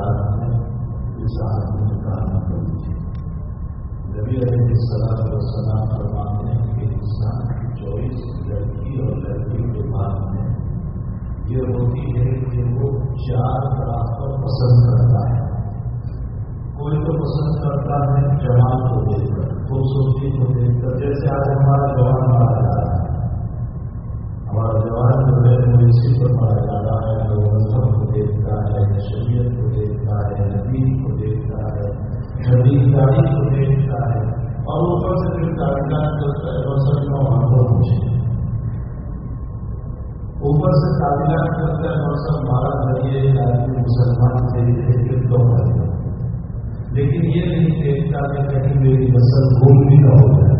حديث شريف عنه بساعة نبی علیہ السلام فرماتے ہیں کہ انسان کی چوائس لڑکی اور لڑکی کے بعد میں یہ ہوتی ہے کہ وہ چار پسند کرتا ہے۔ کوئی تو پسند کرتا ہے جوان کو دیکھ کر، خوبصورتی کو دیکھ کر، جیسے آج ہمارا جوان مارا جا رہا ہے۔ ہمارا جوان جو ہے وہ اسی پر مارا جا رہا ہے وہ مذہب کو دیکھتا ہے، شریعت کو دیکھتا ہے ندی کو دیکھتا ہے خریداری کو دیکھتا ہے اور اوپر سے پھر کاغذات کرتا ہے بسر کا وہاں مجھے اوپر سے کاغذات کرتا ہے اور بسر ہمارا ذریعے آدمی مسلمان سے پھر تو لیکن یہ نہیں دیکھتا کہ کہیں میری نسل گھوم بھی نہ ہو جائے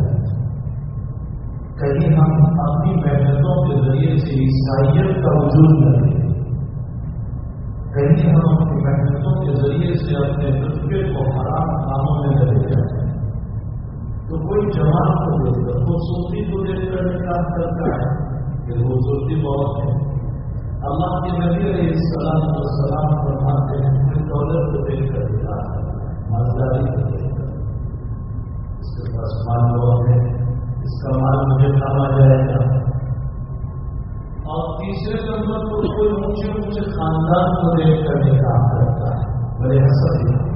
کہیں ہم اپنی محنتوں کے ذریعے سے عیسائیت کا وجود نہ دیں کہیں ہم اپنی محنتوں کے ذریعے سے اپنے رقبے کو حرام کاموں میں لگے جائیں تو کوئی جوان کو دیکھ کر خوبصورتی کو دیکھ کر نکال کرتا ہے کہ خوبصورتی بہت ہے اللہ کے نبی علیہ السلام کو سلام فرماتے ہیں کوئی دولت کو دیکھ کر نکال مالداری کو دیکھ کر۔ اس کے پاس مال بہت ہے، اس کا مال مجھے کھانا جائے گا؟ اور تیسرے نمبر پر کوئی اونچے اونچے خاندان کو دیکھ کر کام کرتا ہے بڑے حسد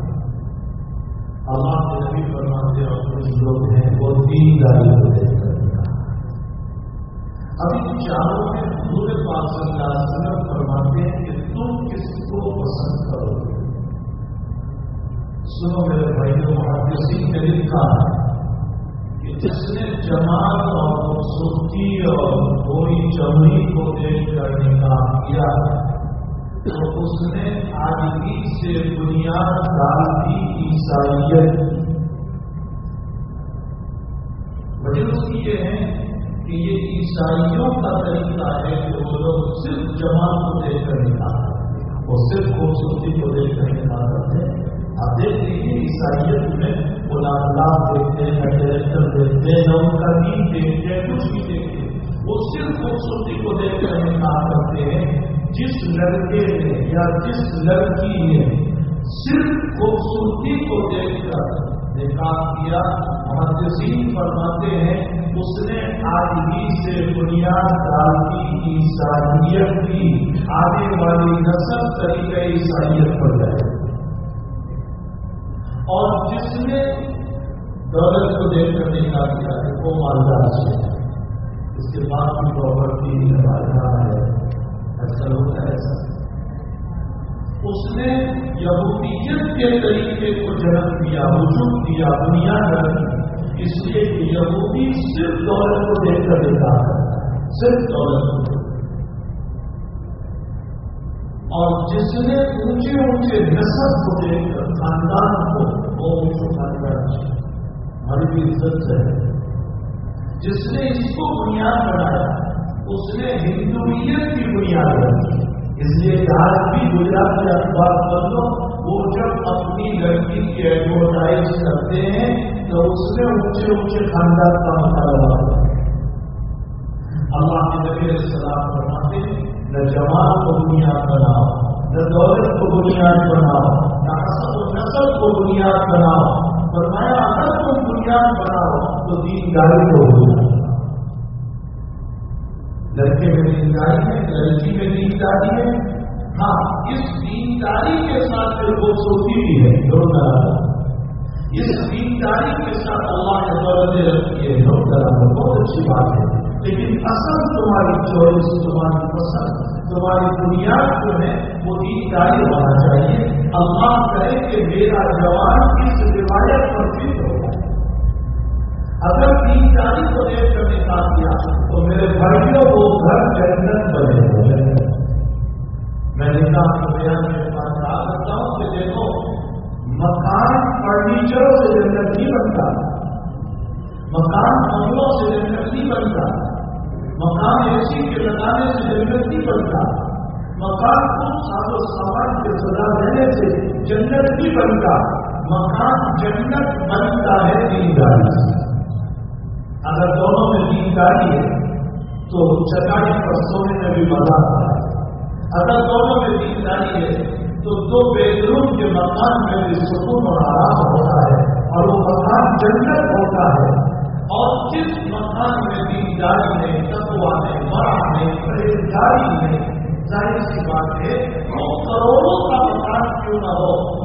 اللہ کے نبی فرماتے اور کچھ لوگ ہیں، وہ تین گاڑی کو دیکھ کر ابھی چاروں میں حضور پاک صلی اللہ علیہ وسلم فرماتے ہیں کہ تم کس کو پسند کرو گے؟ سنو میرے بھائیوں محدثی نے لکھا ہے کہ جس نے جماعت اور خوبصورتی اور کوئی چمڑی کو دیکھ کر نکاح کیا ہے تو اس نے آدمی سے بنیاد ڈال دی عیسائیت وجہ اس کی یہ ہے کہ یہ عیسائیوں کا طریقہ ہے کہ وہ لوگ صرف جماعت کو دیکھ کر نکاح کرتے وہ صرف خوبصورتی کو دیکھ کر نکاح کرتے آپ دیکھ لیجیے عیسائیت میں وہ لاپ دیکھتے ہیں کریکٹر دیکھتے ہیں ان کا دین دیکھتے ہیں کچھ بھی دیکھتے ہیں وہ صرف خوبصورتی کو دیکھ کر نکاح کرتے ہیں جس لڑکے نے یا جس لڑکی نے صرف خوبصورتی کو دیکھ کر نکاح کیا، محدثین فرماتے ہیں، اس نے آدمی سے بنیاد ڈال کی عیسائیت کی آنے والی نسل طریقہ عیسائیت پر جائے اور جس نے دولت کو دیکھ کر نکاح کیا ہے وہ مالدار سے۔ اس کے بعد بھی پراپرٹی مالدار ہے۔ ایسا ہوتا ہے ایسا اس نے یہودیت کے طریقے کو جنم دیا، وجود دیا بنیاد رکھی اس لیے کہ یہودی صرف دولت کو دیکھ کر نکاح کرتا ہے، صرف دولت کو۔ اور جس نے اونچے اونچے نسل کو دیکھ کر، خاندان کو، وہ اونچو خاندان ہماری بھی عزت ہے۔ جس نے اس کو بنیاد بنایا اس نے ہندویت کی بنیاد رکھی۔ اس لیے آج بھی گجرات کے اخبار کر لو، وہ جب اپنی لڑکی کی ایڈورٹائز کرتے ہیں، تو اس میں اونچے اونچے خاندان کا مطالبہ ہے۔ اللہ کے نبی سلام فرماتے نہ جماعت کو بنیاد بناؤ، نہ دولت کو بنیاد بناؤ، نہ حسب و نسل کو بنیاد بناؤ۔ فرمایا، اگر تم بنیاد بناؤ، تو دین داری کو بناؤ لڑکے میں دینداری ہے، لڑکی میں دینداری ہے۔ ہاں اس دینداری کے ساتھ پھر خوبصورتی بھی ہے دونوں اس دینداری کے ساتھ اللہ نے دولتیں رکھی ہے بہت اچھی بات ہے۔ لیکن اصل تمہاری چوائس، تمہاری پسند، تمہاری بنیاد جو ہے، وہ دینداری ہونا چاہیے۔ اللہ کرے کہ میرا جوان اس روایت پر فٹ ہو۔ اگر دینداری کو دیکھ کر نکال دیا تو میرے سال و سامان کے سزا دینے سے جنت بھی بنتا، مکان جنت بنتا ہے دینداری اگر دونوں میں دینداری ہے، تو چٹائی پر سونے میں بھی مزہ آتا ہے۔ اگر دونوں میں دینداری ہے، تو دو بیڈ روم کے مکان میں بھی سکون اور آرام ہوتا ہے اور وہ مکان جنت ہوتا ہے۔ اور جس مکان میں دینداری ہے تقوا میں مرا میں پریشانی میں ظاہر سی بات ہے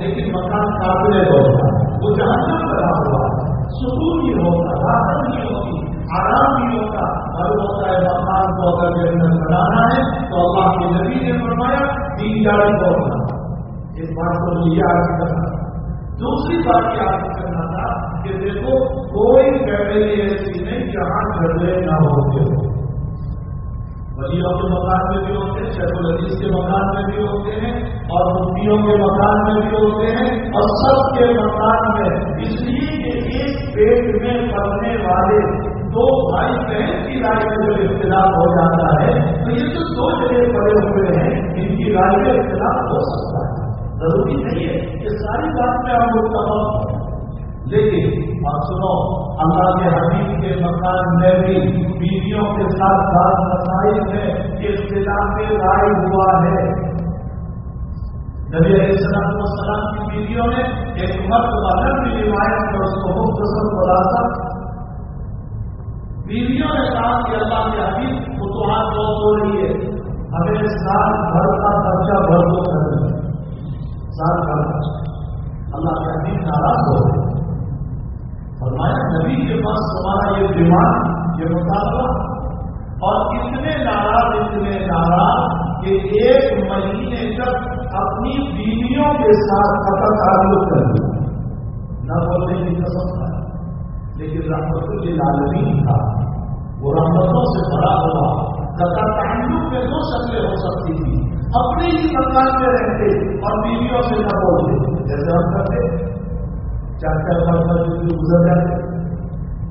لیکن مکان قابل ہوتا وہ جہاں جہنم بنا ہوا سکون بھی ہوتا، راحت بھی ہوتی، آرام بھی ہوتا۔ اور ہوتا ہے مکان کو اگر کے اندر بنانا ہے، تو اللہ کے نبی نے فرمایا، تین جاری کو اس بات کو مجھے آگے کرنا تھا۔ دوسری بات یہ آگے کرنا تھا کہ دیکھو، کوئی فیملی ایسی نہیں جہاں جھگڑے نہ ہوتے۔ ہو کے مکان میں بھی ہوتے ہیں، شیخ العزیز کے مکان میں بھی ہوتے ہیں اور مفتیوں کے مکان میں بھی ہوتے ہیں۔ اور سب کے مکان میں اس لیے کہ ایک پیٹ میں پڑھنے والے دو بھائی بہن کی رائے میں جب اختلاف ہو جاتا ہے، تو یہ جو دو جگہ پڑے ہوئے ہیں ان کی رائے میں اختلاف ہو سکتا ہے۔ ضروری نہیں ہے یہ ساری بات میں ہم متفق لیکن، اور سنو، اللہ کے حبیب کے مکان میں بھی بیویوں کے ساتھ بات مسائل میں اختلاف رائے ہوا ہے۔ نبی علیہ السلام وسلام کی بیویوں نے ایک مرد الگ کی روایت میں اس کو بہت پسند مختصر خلاصہ بیویوں نے کہا کہ اللہ کے حبیب فتوحات بہت ہو رہی ہے ہمیں سال بھر کا خرچہ بھر دو۔ لالمین تھا وہ رحمتوں سے بھرا ہوا۔ تتا تعلق میں دو شکلیں ہو سکتی تھی اپنے ہی خاندان میں رہتے اور بیویوں سے نہ بولتے۔ جیسے ہم کرتے چار چار گزر جاتے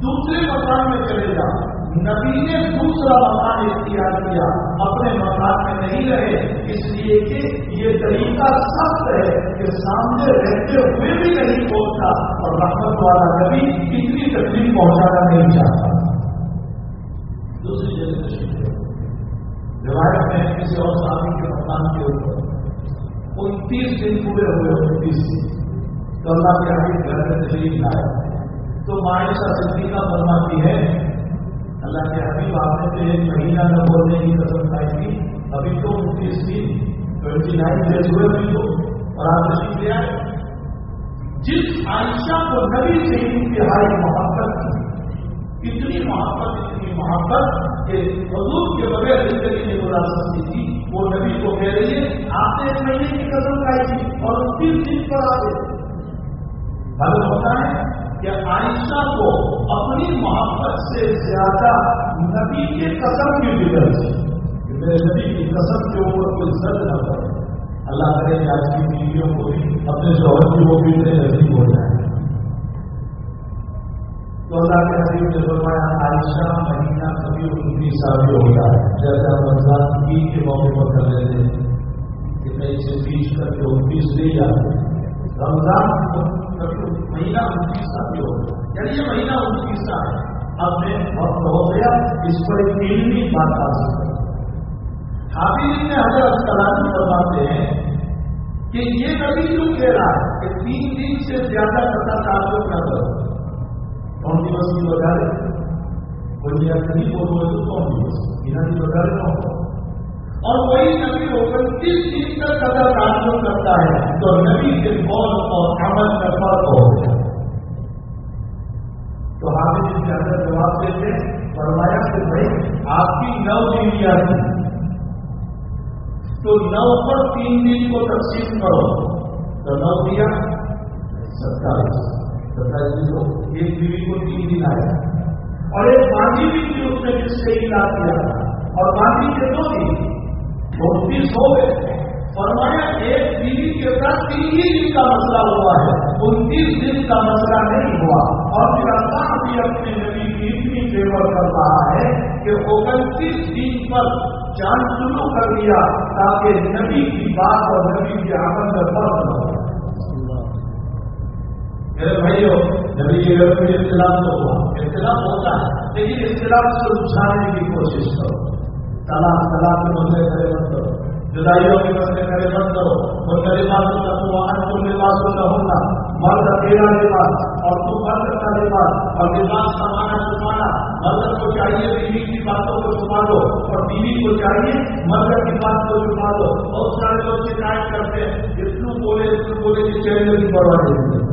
دوسرے مکان میں چلے جا نبی نے دوسرا مکان اختیار کیا اور اپنے مفاد میں نہیں رہے، اس لیے کہ یہ طریقہ سخت ہے کہ سامنے رہتے ہوئے بھی نہیں پہنچتا اور رحمت والا کبھی اتنی تکلیف پہنچانا نہیں چاہتا۔ دوسری جگہ روایت میں کسی اور سامنے کے مکان کے اوپر انتیس دن پورے ہوئے انتیس دن۔ تو اللہ کے آگے گھر میں تشریف لایا تو معاشرہ بننا فرماتی ہے اللہ کے حبیب آپ نے تو ایک مہینہ نہ بولنے کی قسم کھائی تھی۔ ابھی تو انتیس تھی ٹوینٹی نائن ڈیز ہوئے ابھی تو۔ اور آپ نے کیا جس عائشہ کو نبی سے انتہائی محبت تھی اتنی محبت اتنی محبت کہ حضور کے بغیر زندگی میں گزار سکتی تھی۔ وہ نبی کو کہہ رہی ہے، آپ نے ایک مہینے کی قسم کھائی تھی اور تین دن پر آ گئے معلوم ہوتا ہے۔ کہ عائشہ کو اپنی محبت سے زیادہ نبی کے قسم کی فکر تھی، کہ میرے نبی کی قسم کے اوپر کوئی زد نہ پڑے اللہ کرے کہ آج کی بیویوں کو اپنے شوہر کی وہ بھی میرے نزدیک ہو جائے تو اللہ کے حبیب نے فرمایا، عائشہ مہینہ کبھی انتیس سال ہو ہوتا ہے جیسے رمضان عید کے موقع پر کر لیتے ہیں، کہ میں اسے بیچ کر کے انتیس نہیں جاتے رمضان مہینہ انتیس یعنی یہ مہینہ انتیس اب میں وقت ہو گیا اس پر ایک بات آ حضرت ہیں کہ یہ کہہ رہا ہے کہ تین دن سے زیادہ پتا کرو کون دس کی وجہ ہے نہیں تو کون دس بنا اور وہی نبی ہو کر تیس دن تک ادا ہے تو نبی کے قول اور عمل کا فرق ہو تو حافظ اس کے اندر جواب دیتے ہیں، فرمایا کہ بھائی، آپ کی نو بیویاں تھیں تو نو پر تین دن کو تقسیم کرو۔ تو نو دیا، ستائیس۔ ستائیس دن کو، ایک بیوی کو تین دن آیا اور ایک باندھی بھی تھی اس نے جس سے علاج کیا اور باندھی کے دو دن بتیس ہو گئے۔ فرمایا، ایک بیوی کے ساتھ تین ہی دن کا مسئلہ ہوا ہے۔ انتیس دن کا مسئلہ نہیں ہوا۔ اور پھر اللہ بھی اپنے نبی کی اتنی فیور کر رہا ہے کہ انتیس دن پر جان شروع کر دیا تاکہ نبی کی بات اور نبی کی آمد پر فرق ہو۔ میرے بھائیو، نبی کے گھر میں اختلاف تو ہوا۔ اختلاف ہوتا ہے، لیکن اختلاف سے اٹھانے کی کوشش کرو۔ تالاب تالاب کے بدلے کرے مت کرو جدائیوں کے مسئلے کرے مت کرو اور میرے پاس واہن تم لباس نہ ہونا مرد اکیلا لباس اور تم مرد کا لباس اور لباس سمانا چھپانا مرد کو چاہیے بیوی کی باتوں کو چھپا دو اور بیوی کو چاہیے مرد کی بات کو چھپا دو۔ بہت سارے لوگ شکایت کرتے ہیں۔ اتنو بولے اتنو بولے کہ چہرے کی پرواہ نہیں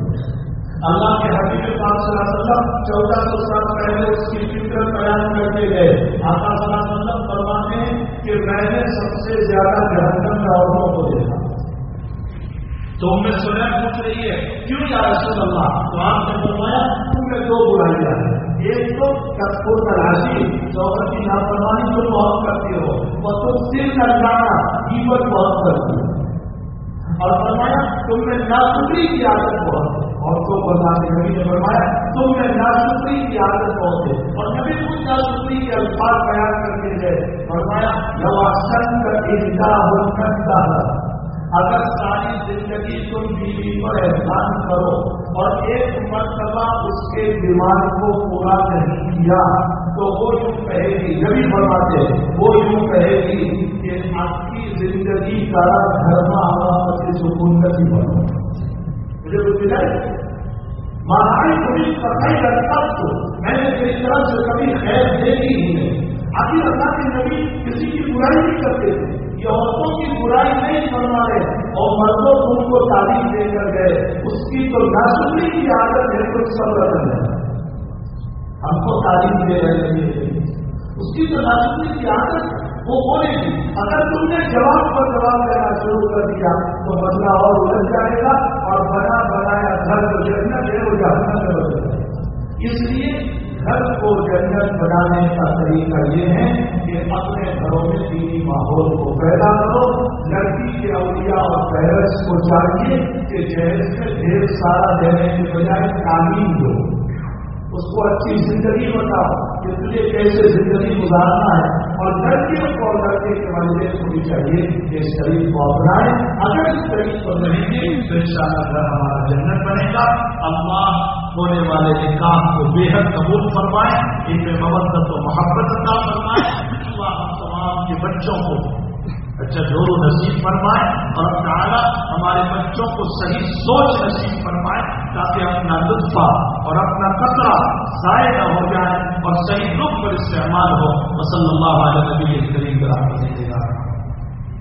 اللہ کے حقیقت پاک صلی اللہ علیہ وسلم چودہ سو سال پہلے اس کی فکر بیان کرتے گئے۔ آقا صلی اللہ کہ میں نے سب سے زیادہ جہنم میں عورتوں کو دیکھا تو میں سنا پوچھ رہی ہے، کیوں یا رسول اللہ؟ تو آپ نے فرمایا تم میں دو برائیاں ہیں۔ ایک تو کپور تلاشی چوبر کی لاپرواہی جو بہت کرتی ہو، اور تم سر کر جانا قیمت بہت کرتی ہو۔ اور فرمایا، تم میں ناشکری کی عادت بہت کو بتانے نبی نے فرمایا، تم میں ناشکری کی عادت بہت ہے اور نبی کچھ ناشکری کے الفاظ بیان کر کے گئے۔ فرمایا جب نواسن کا انتا ہو سکتا اگر ساری زندگی تم بیوی پر احسان کرو اور ایک مرتبہ اس کے دماغ کو پورا نہیں کیا، تو وہ یوں کہے گی، نبی فرماتے، وہ یوں کہے گی کہ آپ کی زندگی کا دھرما ہوا سکون کا سی بنو مجھے کچھ نہیں مہارائی کبھی پڑھائی کرتا تو میں نے اس طرح سے کبھی خیر دیکھی ہی نہیں۔ آخر اللہ کے نبی کسی کی برائی نہیں کرتے تھے۔ یہ عورتوں کی برائی نہیں فرما رہے اور مردوں کو ان کو تعلیم دے کر گئے۔ اس کی تو ناسکری کی عادت ہے تو سب رقم ہے ہم کو تعلیم دے رہے ہیں اس کی تو ناسکری کی عادت ہے وہ بولے گی۔ اگر تم نے جواب پر جواب دینا شروع کر دیا تو بدلا اور الجھ جائے گا۔ اور بنا بنایا گھر کو جنت ہے، وہ جہنم میں جائے اس لیے گھر کو جنت بنانے کا طریقہ یہ ہے کہ اپنے گھروں میں دینی ماحول کو پیدا کرو۔ لڑکی کے اولیاء اور پیرس کو چاہیے کہ جہیز میں ڈھیر سارا دینے کے بجائے تعلیم دو۔ اس کو اچھی زندگی بتاؤ کہ تجھے کیسے زندگی گزارنا ہے۔ اور لڑکیوں کو اور لڑکے کے والدین کو بھی چاہیے کہ اس شریف کو اپنائے اگر اس شریف کو نہیں گے تو ان شاء اللہ گھر ہمارا جنت بنے گا۔ اللہ ہونے والے نکاح کو بے حد قبول فرمائے، ان میں مبت و محبت عطا فرمائے۔ اللہ ہم تمام کے بچوں کو اچھا دور و نصیب فرمائے۔ اور تعالیٰ ہمارے بچوں کو صحیح سوچ نصیب فرمائے تاکہ اپنا لطفہ اور اپنا قطرہ ضائع نہ ہو جائے۔ اور صحیح رخ پر استعمال ہو وصلی اللہ علیہ نبی کریم کرا دے گا